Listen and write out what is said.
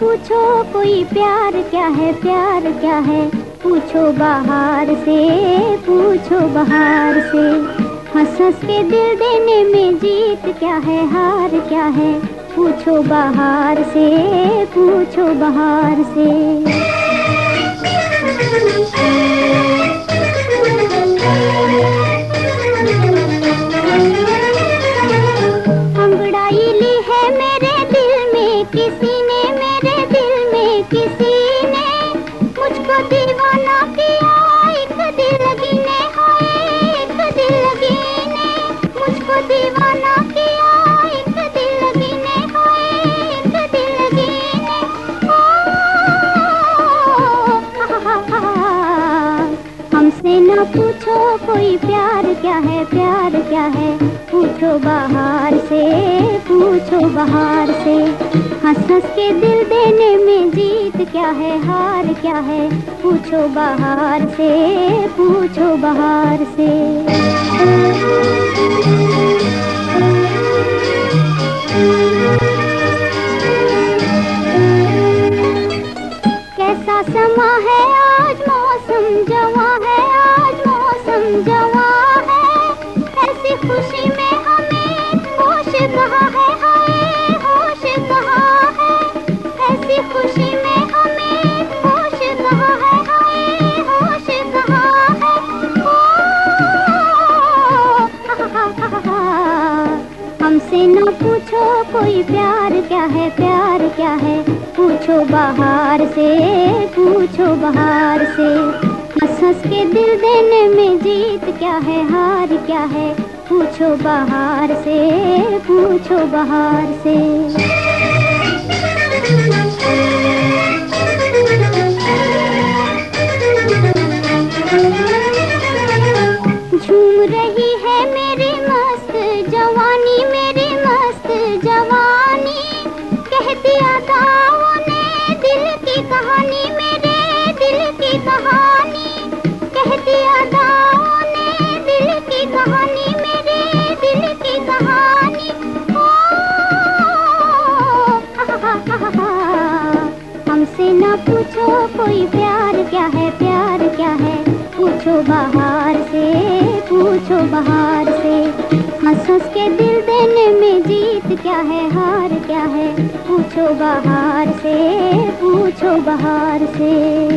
पूछो कोई प्यार क्या है प्यार क्या है। पूछो बाहर से, पूछो बाहर से। हंस हंस के दिल देने में जीत क्या है, हार क्या है? पूछो बाहर से, पूछो बाहर से। किसी ने मेरे दिल में, किसी ने एक दिल लगी ने पूछो कोई प्यार क्या है प्यार क्या है। पूछो बाहर से पूछो बाहर से। हंस हंस के दिल देने में जीत क्या है, हार क्या है? पूछो बाहर से, पूछो बाहर से। कैसा समा है, आज मौसम जवा है, आज मौसम जवा है। ऐसी खुशी में हमें होश कहा है? हमसे न पूछो कोई प्यार क्या है, प्यार क्या है। पूछो बाहर से, पूछो बाहर से। हंस हंस के दिल देने में जीत क्या है, हार क्या है। पूछो बाहर से, पूछो बाहर से। रही है मेरी मस्त जवानी मेरी मस्त जवानी। कह दिया दाओ ने दिल की कहानी मेरे दिल की कहानी। कह दिया दाओ ने दिल की कहानी मेरे दिल की कहानी। ओ, हमसे न पूछो कोई प्यार क्या है प्यार क्या है? पूछो बाहर से। बाहर से। हंस हंस के दिल देने में जीत क्या है, हार क्या है? पूछो बाहर से, पूछो बाहर से।